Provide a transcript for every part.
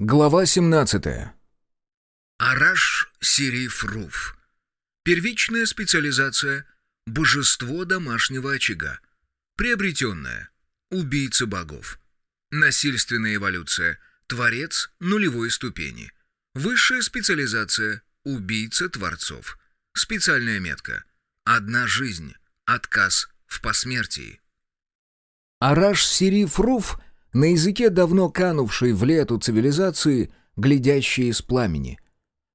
Глава 17. Араш Сириф Руф. Первичная специализация – божество домашнего очага. Приобретенная – убийца богов. Насильственная эволюция – творец нулевой ступени. Высшая специализация – убийца творцов. Специальная метка – одна жизнь, отказ в посмертии. Араш Сириф Руф на языке давно канувшей в лету цивилизации, глядящей из пламени.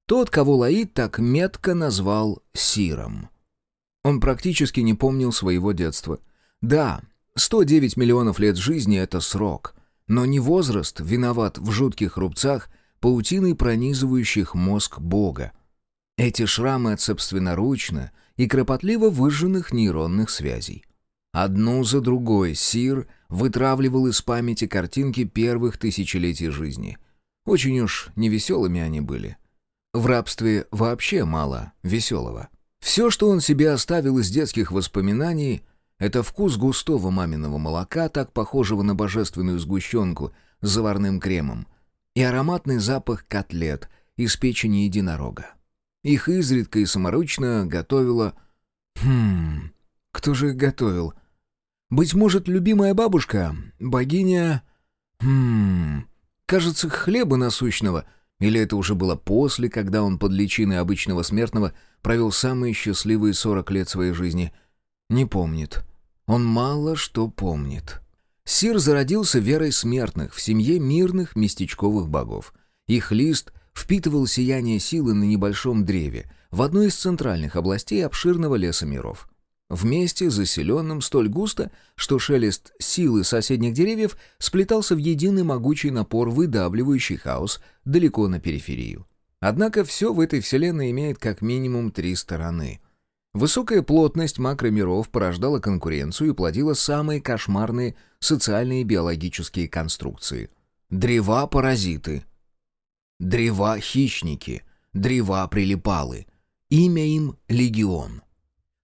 Тот, кого Лаид так метко назвал Сиром. Он практически не помнил своего детства. Да, 109 миллионов лет жизни — это срок, но не возраст виноват в жутких рубцах, паутиной пронизывающих мозг Бога. Эти шрамы от собственноручно и кропотливо выжженных нейронных связей. Одну за другой Сир вытравливал из памяти картинки первых тысячелетий жизни. Очень уж невеселыми они были. В рабстве вообще мало веселого. Все, что он себе оставил из детских воспоминаний, это вкус густого маминого молока, так похожего на божественную сгущенку с заварным кремом, и ароматный запах котлет из печени единорога. Их изредка и саморучно готовила... Хм... Кто же их готовил? Быть может, любимая бабушка, богиня... Хм... Кажется, хлеба насущного. Или это уже было после, когда он под личиной обычного смертного провел самые счастливые сорок лет своей жизни? Не помнит. Он мало что помнит. Сир зародился верой смертных в семье мирных местечковых богов. Их лист впитывал сияние силы на небольшом древе в одной из центральных областей обширного леса миров. Вместе заселенным столь густо, что шелест силы соседних деревьев сплетался в единый могучий напор, выдавливающий хаос далеко на периферию. Однако все в этой вселенной имеет как минимум три стороны. Высокая плотность макромиров порождала конкуренцию и плодила самые кошмарные социальные и биологические конструкции. Древа-паразиты, древа-хищники, древа-прилипалы. Имя им — Легион.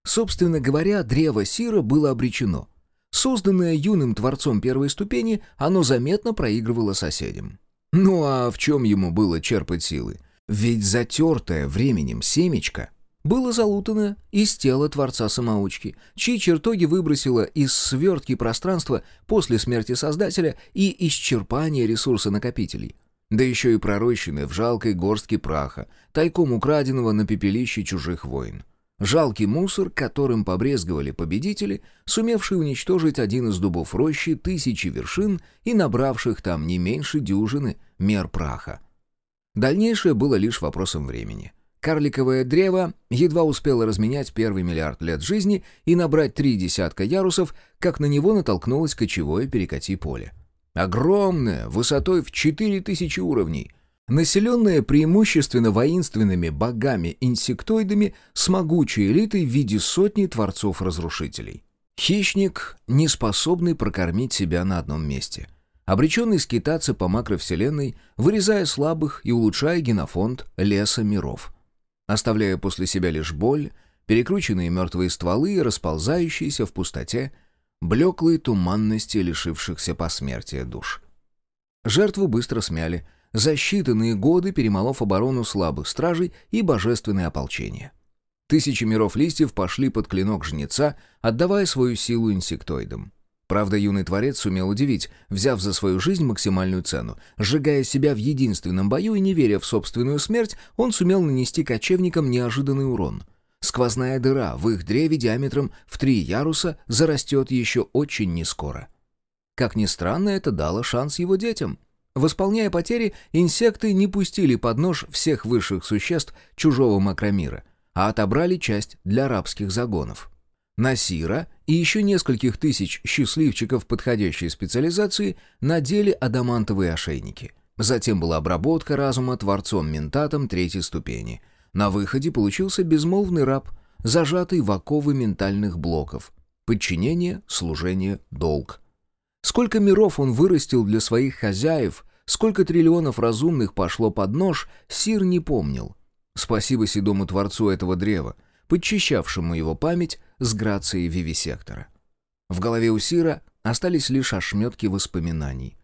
Собственно говоря, древо Сира было обречено. Созданное юным творцом первой ступени, оно заметно проигрывало соседям. Ну а в чем ему было черпать силы? Ведь затертое временем семечко было залутано из тела Творца-самоучки, чьи чертоги выбросило из свертки пространства после смерти Создателя и исчерпания ресурса накопителей. Да еще и пророщенное в жалкой горстке праха, тайком украденного на пепелище чужих войн. Жалкий мусор, которым побрезговали победители, сумевшие уничтожить один из дубов рощи тысячи вершин и набравших там не меньше дюжины мер праха. Дальнейшее было лишь вопросом времени. Карликовое древо едва успело разменять первый миллиард лет жизни и набрать три десятка ярусов, как на него натолкнулось кочевое перекати поле. Огромное, высотой в четыре тысячи уровней — населенная преимущественно воинственными богами-инсектоидами с могучей элитой в виде сотни творцов-разрушителей. Хищник, не способный прокормить себя на одном месте. Обреченный скитаться по макровселенной, вырезая слабых и улучшая генофонд леса миров. Оставляя после себя лишь боль, перекрученные мертвые стволы и расползающиеся в пустоте, блеклые туманности лишившихся посмертия душ. Жертву быстро смяли — за считанные годы перемолов оборону слабых стражей и божественное ополчение. Тысячи миров листьев пошли под клинок жнеца, отдавая свою силу инсектоидам. Правда, юный творец сумел удивить, взяв за свою жизнь максимальную цену. Сжигая себя в единственном бою и не веря в собственную смерть, он сумел нанести кочевникам неожиданный урон. Сквозная дыра в их древе диаметром в три яруса зарастет еще очень нескоро. Как ни странно, это дало шанс его детям — Восполняя потери, инсекты не пустили под нож всех высших существ чужого макромира, а отобрали часть для рабских загонов. Насира и еще нескольких тысяч счастливчиков подходящей специализации надели адамантовые ошейники. Затем была обработка разума творцом-ментатом третьей ступени. На выходе получился безмолвный раб, зажатый в оковы ментальных блоков. Подчинение, служение, долг. Сколько миров он вырастил для своих хозяев, сколько триллионов разумных пошло под нож, Сир не помнил. Спасибо седому творцу этого древа, подчищавшему его память с грацией вивисектора. В голове у Сира остались лишь ошметки воспоминаний.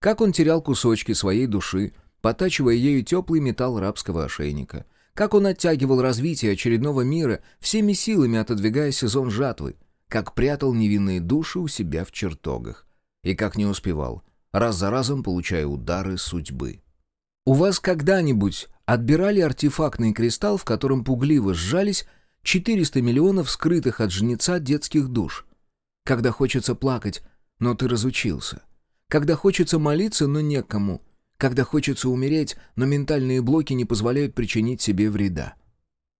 Как он терял кусочки своей души, потачивая ею теплый металл рабского ошейника. Как он оттягивал развитие очередного мира, всеми силами отодвигая сезон жатвы. Как прятал невинные души у себя в чертогах. И как не успевал, раз за разом получая удары судьбы. У вас когда-нибудь отбирали артефактный кристалл, в котором пугливо сжались 400 миллионов скрытых от жнеца детских душ? Когда хочется плакать, но ты разучился. Когда хочется молиться, но некому. Когда хочется умереть, но ментальные блоки не позволяют причинить себе вреда.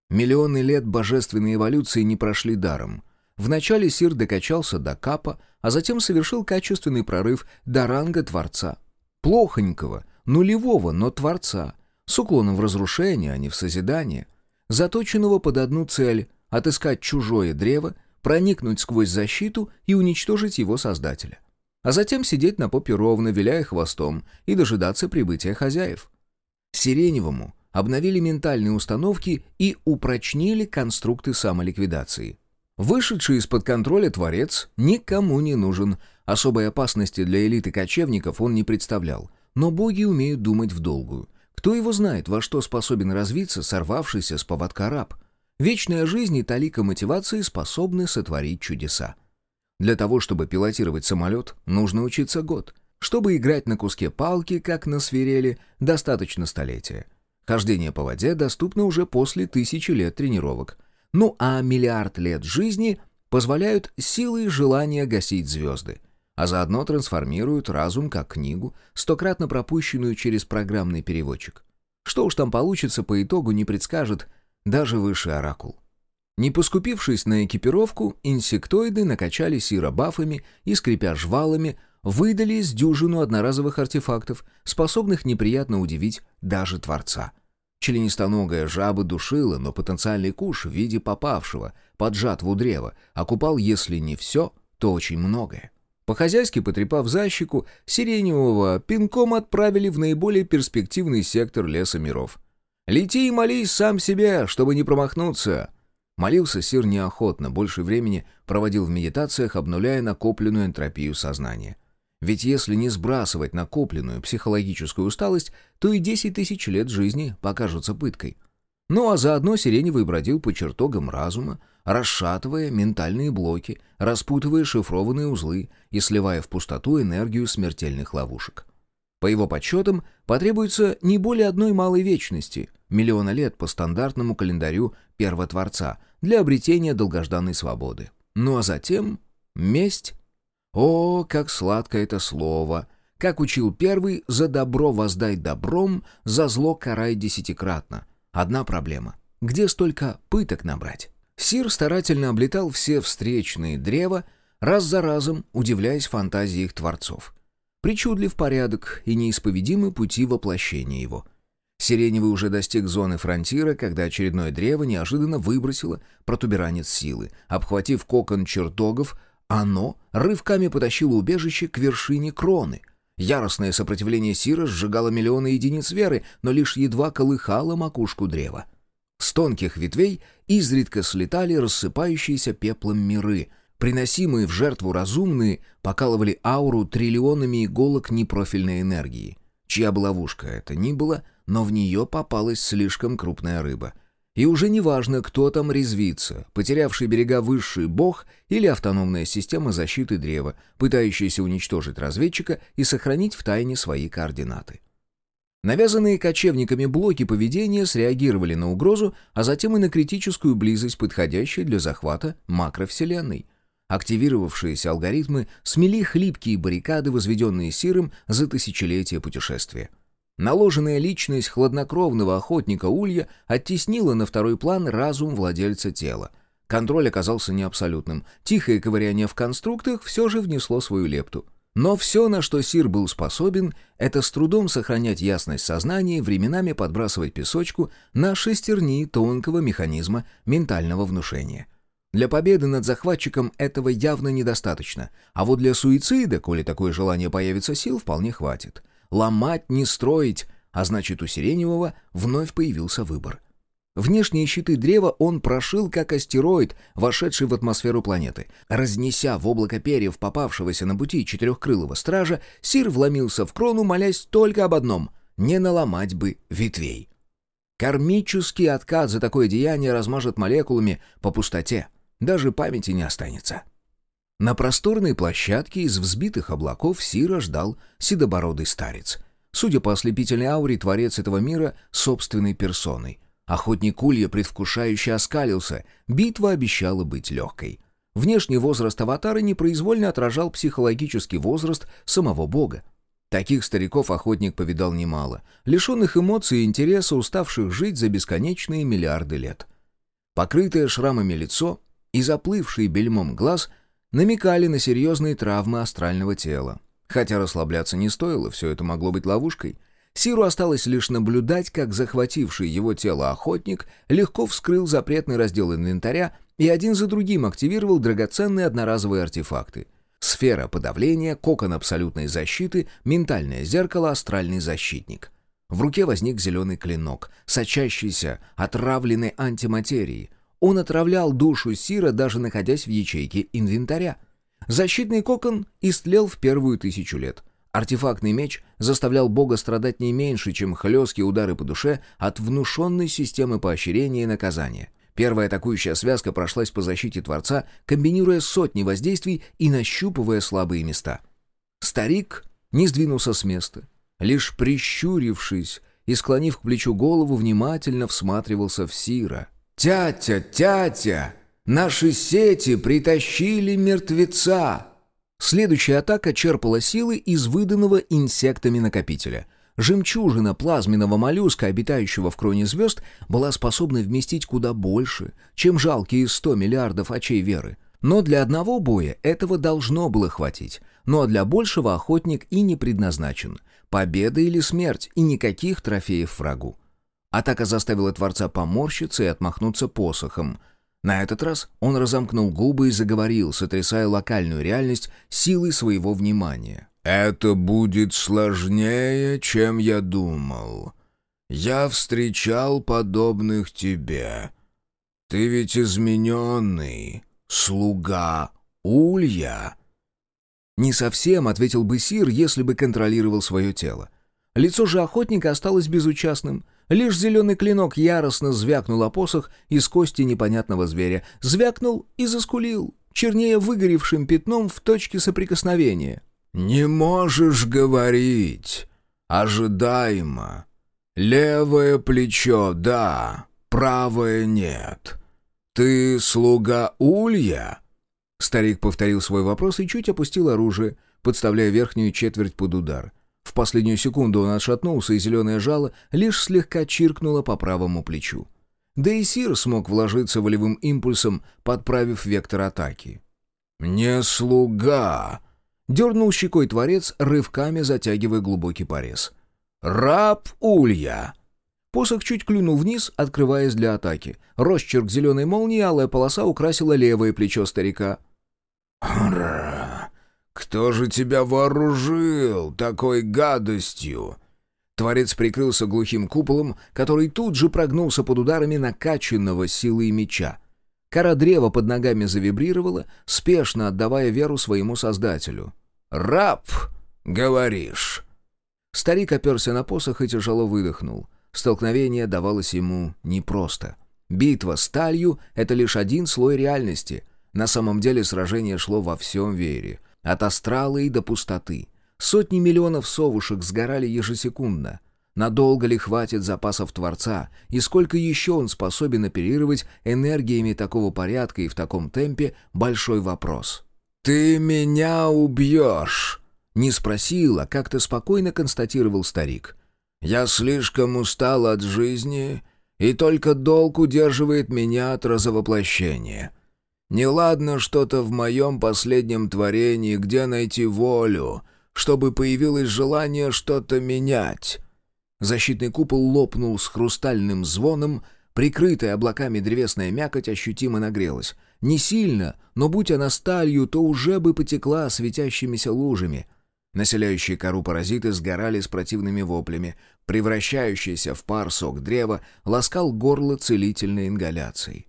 Миллионы лет божественной эволюции не прошли даром. Вначале Сир докачался до капа, а затем совершил качественный прорыв до ранга Творца. Плохонького, нулевого, но Творца, с уклоном в разрушение, а не в созидание, заточенного под одну цель — отыскать чужое древо, проникнуть сквозь защиту и уничтожить его создателя. А затем сидеть на попе ровно, виляя хвостом, и дожидаться прибытия хозяев. Сиреневому обновили ментальные установки и упрочнили конструкты самоликвидации. Вышедший из-под контроля Творец никому не нужен, особой опасности для элиты кочевников он не представлял, но боги умеют думать в долгую. Кто его знает, во что способен развиться сорвавшийся с поводка раб – Вечная жизнь и талика мотивации способны сотворить чудеса. Для того, чтобы пилотировать самолет, нужно учиться год. Чтобы играть на куске палки, как на свирели, достаточно столетия. Хождение по воде доступно уже после тысячи лет тренировок. Ну а миллиард лет жизни позволяют силы и желания гасить звезды, а заодно трансформируют разум как книгу, стократно пропущенную через программный переводчик. Что уж там получится по итогу не предскажет – даже выше оракул. Не поскупившись на экипировку, инсектоиды накачали Сира бафами и, скрипя жвалами, выдали из дюжину одноразовых артефактов, способных неприятно удивить даже Творца. Членистоногая жаба душила, но потенциальный куш в виде попавшего под жатву древа окупал, если не все, то очень многое. По-хозяйски потрепав за щеку, сиреневого пинком отправили в наиболее перспективный сектор леса миров — Лети и молись сам себе, чтобы не промахнуться». Молился Сир неохотно, больше времени проводил в медитациях, обнуляя накопленную энтропию сознания. Ведь если не сбрасывать накопленную психологическую усталость, то и 10 тысяч лет жизни покажутся пыткой. Ну а заодно Сиреневый бродил по чертогам разума, расшатывая ментальные блоки, распутывая шифрованные узлы и сливая в пустоту энергию смертельных ловушек. По его подсчетам, потребуется не более одной малой вечности — миллиона лет по стандартному календарю Первотворца для обретения долгожданной свободы. Ну а затем месть. О, как сладко это слово! Как учил первый, за добро воздай добром, за зло карай десятикратно. Одна проблема. Где столько пыток набрать? Сир старательно облетал все встречные древа, раз за разом удивляясь фантазии их творцов. Причудлив порядок и неисповедимы пути воплощения его — Сиреневый уже достиг зоны фронтира, когда очередное древо неожиданно выбросило протуберанец силы. Обхватив кокон чертогов, оно рывками потащило убежище к вершине кроны. Яростное сопротивление Сира сжигало миллионы единиц веры, но лишь едва колыхало макушку древа. С тонких ветвей изредка слетали рассыпающиеся пеплом миры. Приносимые в жертву разумные покалывали ауру триллионами иголок непрофильной энергии. Чья бы ловушка это ни была, но в нее попалась слишком крупная рыба. И уже не важно, кто там резвится, потерявший берега высший бог или автономная система защиты древа, пытающаяся уничтожить разведчика и сохранить в тайне свои координаты. Навязанные кочевниками блоки поведения среагировали на угрозу, а затем и на критическую близость, подходящей для захвата макровселенной. Активировавшиеся алгоритмы смели хлипкие баррикады, возведенные Сиром за тысячелетия путешествия. Наложенная личность хладнокровного охотника Улья оттеснила на второй план разум владельца тела. Контроль оказался не абсолютным. Тихое ковыряние в конструктах все же внесло свою лепту. Но все, на что Сир был способен, это с трудом сохранять ясность сознания и временами подбрасывать песочку на шестерни тонкого механизма ментального внушения. Для победы над захватчиком этого явно недостаточно, а вот для суицида, коли такое желание появится сил, вполне хватит ломать, не строить, а значит у Сиреневого вновь появился выбор. Внешние щиты древа он прошил как астероид, вошедший в атмосферу планеты. Разнеся в облако перьев попавшегося на пути четырехкрылого стража, Сир вломился в крону, молясь только об одном — не наломать бы ветвей. Кармический откат за такое деяние размажет молекулами по пустоте. Даже памяти не останется. На просторной площадке из взбитых облаков Сира ждал седобородый старец. Судя по ослепительной ауре, творец этого мира собственной персоной. Охотник Улья предвкушающе оскалился, битва обещала быть легкой. Внешний возраст аватара непроизвольно отражал психологический возраст самого бога. Таких стариков охотник повидал немало, лишенных эмоций и интереса, уставших жить за бесконечные миллиарды лет. Покрытое шрамами лицо и заплывший бельмом глаз намекали на серьезные травмы астрального тела. Хотя расслабляться не стоило, все это могло быть ловушкой. Сиру осталось лишь наблюдать, как захвативший его тело охотник легко вскрыл запретный раздел инвентаря и один за другим активировал драгоценные одноразовые артефакты — Сфера подавления, кокон абсолютной защиты, ментальное зеркало, астральный защитник. В руке возник зеленый клинок, сочащийся отравленной антиматерии. Он отравлял душу Сира, даже находясь в ячейке инвентаря. Защитный кокон истлел в первую тысячу лет. Артефактный меч заставлял бога страдать не меньше, чем хлесткие удары по душе от внушенной системы поощрения и наказания. Первая атакующая связка прошлась по защите Творца, комбинируя сотни воздействий и нащупывая слабые места. Старик не сдвинулся с места. Лишь прищурившись и склонив к плечу голову, внимательно всматривался в Сира. «Тятя, тятя! Наши сети притащили мертвеца!» Следующая атака черпала силы из выданного инсектами накопителя — Жемчужина плазменного моллюска, обитающего в кроне звезд, была способна вместить куда больше, чем жалкие 100 миллиардов очей веры. Но для одного боя этого должно было хватить. Ну а для большего охотник и не предназначен. Победа или смерть, и никаких трофеев врагу. Атака заставила Творца поморщиться и отмахнуться посохом. На этот раз он разомкнул губы и заговорил, сотрясая локальную реальность силой своего внимания. «Это будет сложнее, чем я думал. Я встречал подобных тебе. Ты ведь измененный, слуга Улья». «Не совсем», — ответил бы Сир, если бы контролировал свое тело. Лицо же охотника осталось безучастным. Лишь зеленый клинок яростно звякнул о посох из кости непонятного зверя. Звякнул и заскулил, чернее выгоревшим пятном в точке соприкосновения. «Не можешь говорить. Ожидаемо. Левое плечо — да, правое — нет. Ты слуга Улья?» Старик повторил свой вопрос и чуть опустил оружие, подставляя верхнюю четверть под удар. В последнюю секунду он отшатнулся, и зеленое жало лишь слегка чиркнуло по правому плечу. Да и Сир смог вложиться волевым импульсом, подправив вектор атаки. «Не слуга!» Дернул щекой творец, рывками затягивая глубокий порез. «Раб Улья!» Посох чуть клюнул вниз, открываясь для атаки. Росчерк зеленой молнии, алая полоса украсила левое плечо старика. «Ра! Кто же тебя вооружил такой гадостью?» Творец прикрылся глухим куполом, который тут же прогнулся под ударами накачанного силой меча. Кора древа под ногами завибрировала, спешно отдавая веру своему создателю. «Раб, говоришь?» Старик оперся на посох и тяжело выдохнул. Столкновение давалось ему непросто. Битва с талью — это лишь один слой реальности. На самом деле сражение шло во всем веере. От астрала и до пустоты. Сотни миллионов совушек сгорали ежесекундно. Надолго ли хватит запасов Творца, и сколько еще он способен оперировать энергиями такого порядка и в таком темпе — большой вопрос. «Ты меня убьешь!» Не спросил, а как-то спокойно констатировал старик. «Я слишком устал от жизни, и только долг удерживает меня от разовоплощения. Неладно что-то в моем последнем творении, где найти волю, чтобы появилось желание что-то менять». Защитный купол лопнул с хрустальным звоном, прикрытая облаками древесная мякоть ощутимо нагрелась. Не сильно, но будь она сталью, то уже бы потекла светящимися лужами. Населяющие кору паразиты сгорали с противными воплями. Превращающийся в пар сок древа ласкал горло целительной ингаляцией.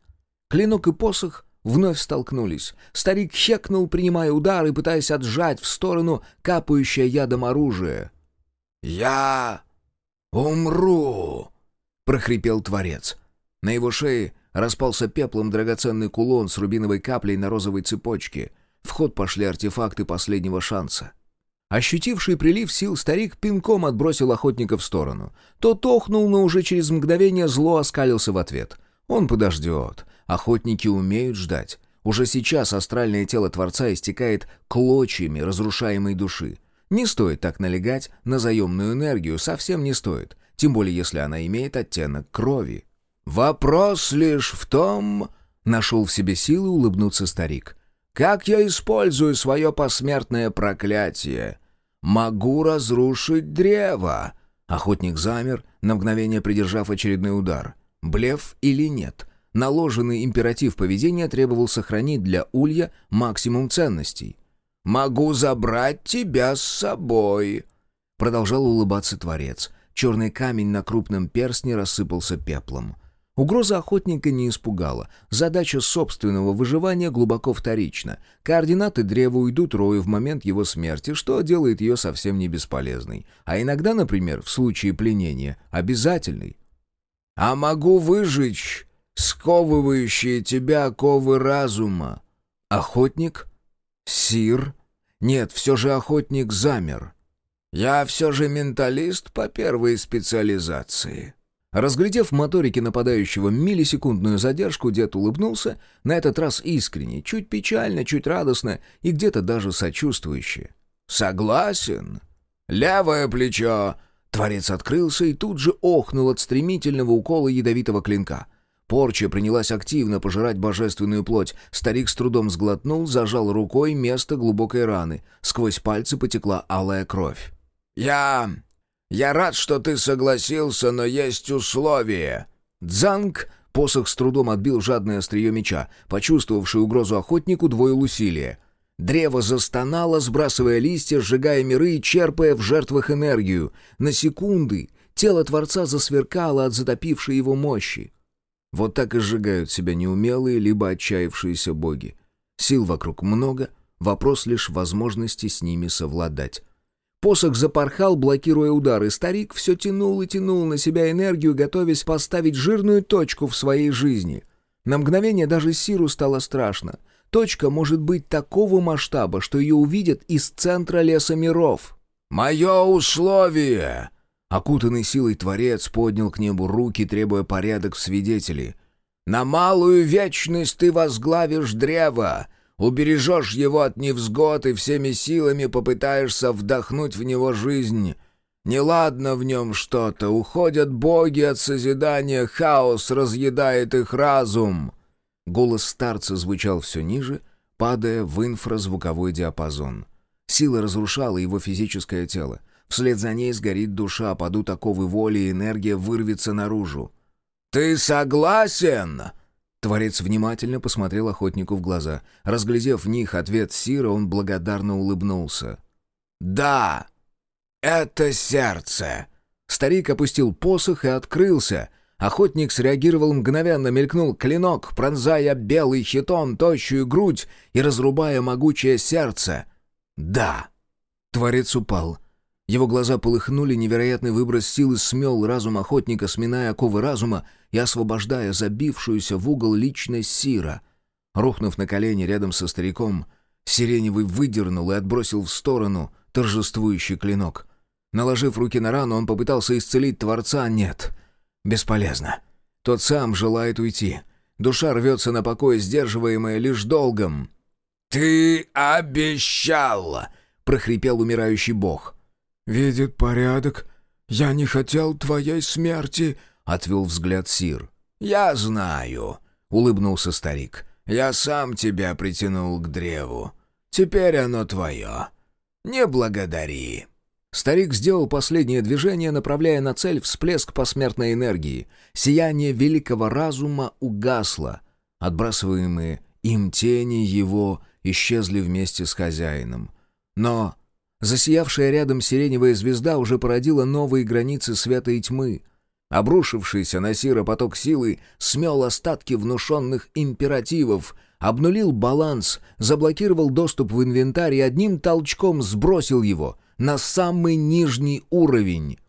Клинок и посох вновь столкнулись. Старик хекнул, принимая удар и пытаясь отжать в сторону капающее ядом оружие. «Я «Умру!» — прохрипел Творец. На его шее распался пеплом драгоценный кулон с рубиновой каплей на розовой цепочке. В ход пошли артефакты последнего шанса. Ощутивший прилив сил, старик пинком отбросил охотника в сторону. Тот охнул, но уже через мгновение зло оскалился в ответ. Он подождет. Охотники умеют ждать. Уже сейчас астральное тело Творца истекает клочьями разрушаемой души. Не стоит так налегать на заемную энергию, совсем не стоит, тем более если она имеет оттенок крови. «Вопрос лишь в том...» — нашел в себе силы улыбнуться старик. «Как я использую свое посмертное проклятие? Могу разрушить древо!» Охотник замер, на мгновение придержав очередной удар. Блеф или нет? Наложенный императив поведения требовал сохранить для улья максимум ценностей. «Могу забрать тебя с собой», — продолжал улыбаться Творец. Черный камень на крупном перстне рассыпался пеплом. Угроза охотника не испугала. Задача собственного выживания глубоко вторична. Координаты древа уйдут Рою в момент его смерти, что делает ее совсем не бесполезной. А иногда, например, в случае пленения, обязательной. «А могу выжечь сковывающие тебя оковы разума». Охотник Сир? Нет, все же охотник замер. Я все же менталист по первой специализации. Разглядев в моторике нападающего миллисекундную задержку, дед улыбнулся, на этот раз искренне, чуть печально, чуть радостно и где-то даже сочувствующе. «Согласен. Левое плечо!» Творец открылся и тут же охнул от стремительного укола ядовитого клинка. Порча принялась активно пожирать божественную плоть. Старик с трудом сглотнул, зажал рукой место глубокой раны. Сквозь пальцы потекла алая кровь. «Я... я рад, что ты согласился, но есть условия». «Дзанг!» — посох с трудом отбил жадное острие меча. Почувствовавший угрозу охотнику, двоил усилия. Древо застонало, сбрасывая листья, сжигая миры и черпая в жертвах энергию. На секунды тело Творца засверкало от затопившей его мощи. Вот так и сжигают себя неумелые, либо отчаявшиеся боги. Сил вокруг много, вопрос лишь возможности с ними совладать. Посох запорхал, блокируя удары. Старик все тянул и тянул на себя энергию, готовясь поставить жирную точку в своей жизни. На мгновение даже Сиру стало страшно. Точка может быть такого масштаба, что ее увидят из центра леса миров. «Мое условие!» Окутанный силой Творец поднял к небу руки, требуя порядок свидетели. «На малую вечность ты возглавишь древо, убережешь его от невзгод и всеми силами попытаешься вдохнуть в него жизнь. Неладно в нем что-то, уходят боги от созидания, хаос разъедает их разум». Голос старца звучал все ниже, падая в инфразвуковой диапазон. Сила разрушала его физическое тело. Вслед за ней сгорит душа, падут оковы воли, и энергия вырвется наружу. «Ты согласен?» Творец внимательно посмотрел охотнику в глаза. Разглядев в них ответ Сира, он благодарно улыбнулся. «Да, это сердце!» Старик опустил посох и открылся. Охотник среагировал мгновенно, мелькнул клинок, пронзая белый хитон, тощую грудь и разрубая могучее сердце. «Да!» Творец упал. Его глаза полыхнули, невероятный выброс силы смел разум охотника, сминая оковы разума и освобождая забившуюся в угол личность Сира. Рухнув на колени рядом со стариком, Сиреневый выдернул и отбросил в сторону торжествующий клинок. Наложив руки на рану, он попытался исцелить Творца. Нет, бесполезно. Тот сам желает уйти. Душа рвется на покой, сдерживаемая лишь долгом. «Ты обещал!» — прохрипел умирающий бог. «Видит порядок. Я не хотел твоей смерти», — отвел взгляд Сир. «Я знаю», — улыбнулся старик. «Я сам тебя притянул к древу. Теперь оно твое. Не благодари». Старик сделал последнее движение, направляя на цель всплеск посмертной энергии. Сияние великого разума угасло. Отбрасываемые им тени его исчезли вместе с хозяином. Но Засиявшая рядом сиреневая звезда уже породила новые границы света и тьмы. Обрушившийся на Сира поток силы смел остатки внушенных императивов, обнулил баланс, заблокировал доступ в инвентарь и одним толчком сбросил его на самый нижний уровень.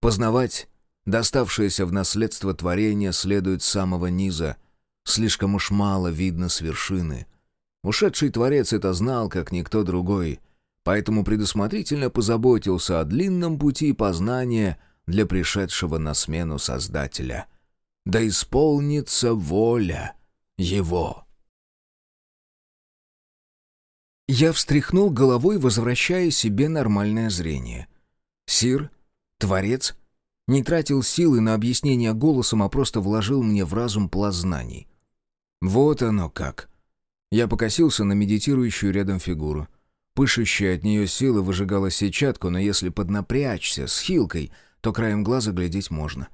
Познавать доставшееся в наследство творение следует с самого низа. Слишком уж мало видно с вершины. Ушедший творец это знал, как никто другой, поэтому предусмотрительно позаботился о длинном пути познания для пришедшего на смену Создателя. Да исполнится воля его. Я встряхнул головой, возвращая себе нормальное зрение. Сир, Творец, не тратил силы на объяснение голосом, а просто вложил мне в разум пласт знаний. Вот оно как. Я покосился на медитирующую рядом фигуру. Пышущая от нее сила выжигала сетчатку, но если поднапрячься с хилкой, то краем глаза глядеть можно.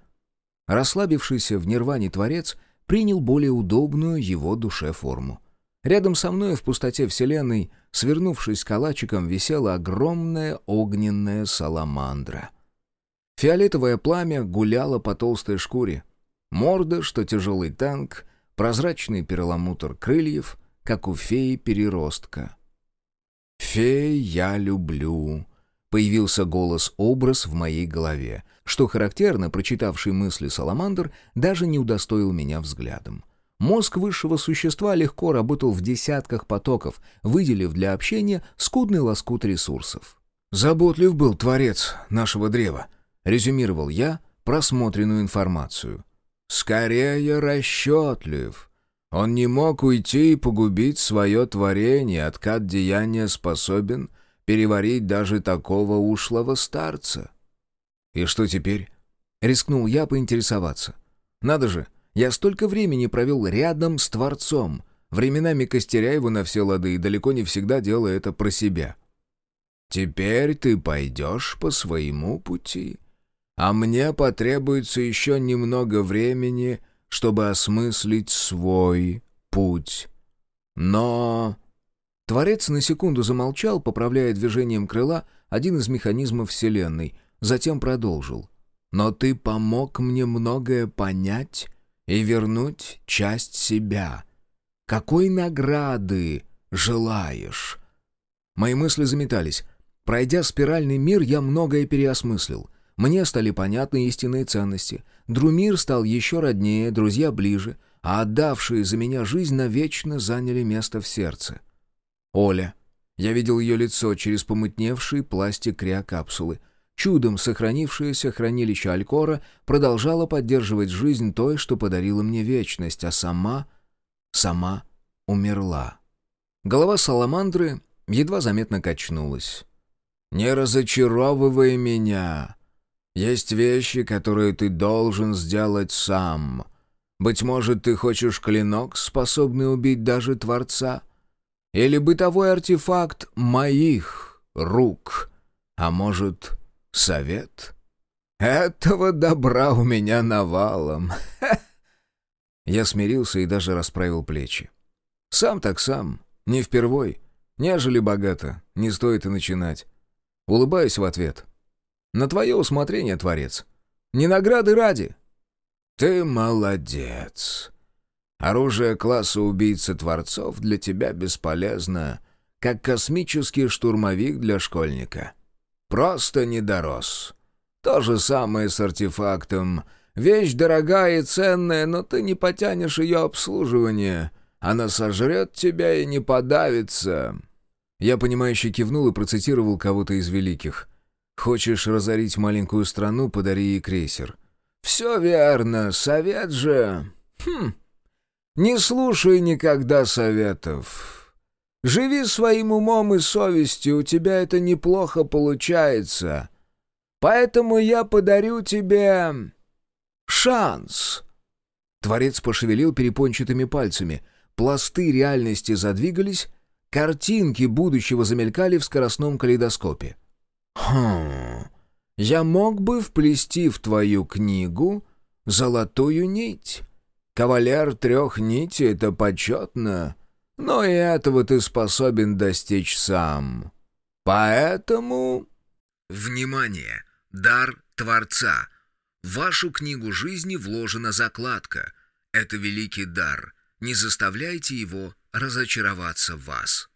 Расслабившийся в нирване Творец принял более удобную его душе форму. Рядом со мной в пустоте Вселенной, свернувшись калачиком, висела огромная огненная саламандра. Фиолетовое пламя гуляло по толстой шкуре. Морда, что тяжелый танк, прозрачный перламутр крыльев, как у феи-переростка. «Фей я люблю», — появился голос-образ в моей голове. Что характерно, прочитавший мысли Саламандр даже не удостоил меня взглядом. Мозг высшего существа легко работал в десятках потоков, выделив для общения скудный лоскут ресурсов. «Заботлив был творец нашего древа», — резюмировал я просмотренную информацию. «Скорее расчетлив. Он не мог уйти и погубить свое творение, откат деяния способен переварить даже такого ушлого старца». «И что теперь?» — рискнул я поинтересоваться. «Надо же, я столько времени провел рядом с Творцом, временами костеря его на все лады и далеко не всегда делая это про себя. Теперь ты пойдешь по своему пути, а мне потребуется еще немного времени, чтобы осмыслить свой путь. Но...» Творец на секунду замолчал, поправляя движением крыла один из механизмов Вселенной, затем продолжил. «Но ты помог мне многое понять и вернуть часть себя. Какой награды желаешь?» Мои мысли заметались. Пройдя спиральный мир, я многое переосмыслил. Мне стали понятны истинные ценности. Друмир стал еще роднее, друзья ближе, а отдавшие за меня жизнь навечно заняли место в сердце. Оля. Я видел ее лицо через помутневший пластик криокапсулы — чудом сохранившееся хранилище Алькора продолжало поддерживать жизнь той, что подарила мне вечность, а сама... сама умерла. Голова саламандры едва заметно качнулась. «Не разочаровывай меня. Есть вещи, которые ты должен сделать сам. Быть может, ты хочешь клинок, способный убить даже Творца? Или бытовой артефакт моих рук? А может, Совет? Этого добра у меня навалом. Я смирился и даже расправил плечи. Сам так сам, не впервой. Нежели богато, не стоит и начинать. Улыбаюсь в ответ. На твое усмотрение, Творец. Не награды ради. Ты молодец. Оружие класса убийцы Творцов для тебя бесполезно, как космический штурмовик для школьника. — Просто не дорос. То же самое с артефактом. Вещь дорогая и ценная, но ты не потянешь ее обслуживание. Она сожрет тебя и не подавится». Я, понимающе кивнул и процитировал кого-то из великих. «Хочешь разорить маленькую страну, подари ей крейсер». «Все верно, совет же...» «Хм... Не слушай никогда советов. Живи своим умом и совестью, у тебя это неплохо получается. Поэтому я подарю тебе... шанс». Творец пошевелил перепончатыми пальцами. Пласты реальности задвигались, картинки будущего замелькали в скоростном калейдоскопе. «Хм... Я мог бы вплести в твою книгу золотую нить. Кавалер трех нитей — это почетно». Но и этого ты способен достичь сам. Поэтому...» Внимание! Дар Творца. В вашу книгу жизни вложена закладка. Это великий дар. Не заставляйте его разочароваться в вас.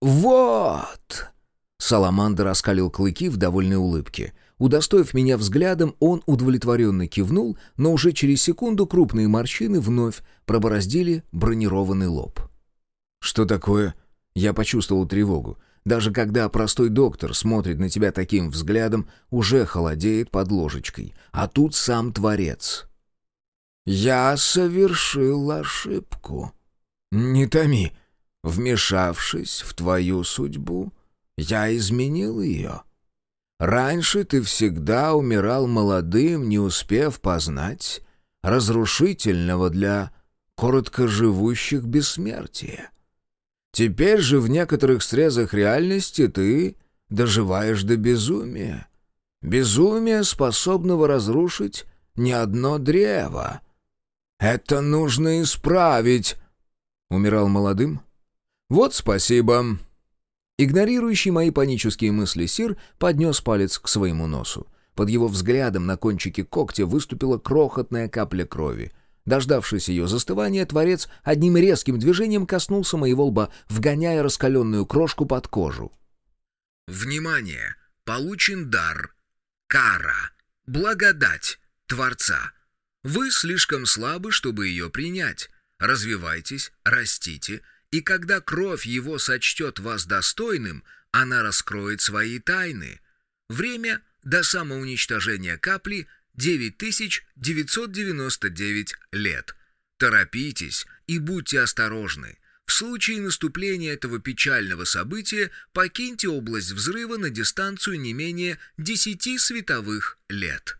«Вот!» Саламандр раскалил клыки в довольной улыбке. Удостоив меня взглядом, он удовлетворенно кивнул, но уже через секунду крупные морщины вновь пробороздили бронированный лоб. «Что такое?» Я почувствовал тревогу. Даже когда простой доктор смотрит на тебя таким взглядом, уже холодеет под ложечкой. А тут сам Творец. «Я совершил ошибку». «Не томи». «Вмешавшись в твою судьбу, я изменил ее. Раньше ты всегда умирал молодым, не успев познать разрушительного для короткоживущих бессмертия. Теперь же в некоторых срезах реальности ты доживаешь до безумия. Безумие, способного разрушить не одно древо. Это нужно исправить. Умирал молодым? Вот спасибо. Игнорирующий мои панические мысли Сир поднес палец к своему носу. Под его взглядом на кончике когтя выступила крохотная капля крови. Дождавшись ее застывания, Творец одним резким движением коснулся моего лба, вгоняя раскаленную крошку под кожу. «Внимание! Получен дар. Кара. Благодать Творца. Вы слишком слабы, чтобы ее принять. Развивайтесь, растите, и когда кровь его сочтет вас достойным, она раскроет свои тайны. Время до самоуничтожения капли 9999 лет. Торопитесь и будьте осторожны. В случае наступления этого печального события покиньте область взрыва на дистанцию не менее 10 световых лет.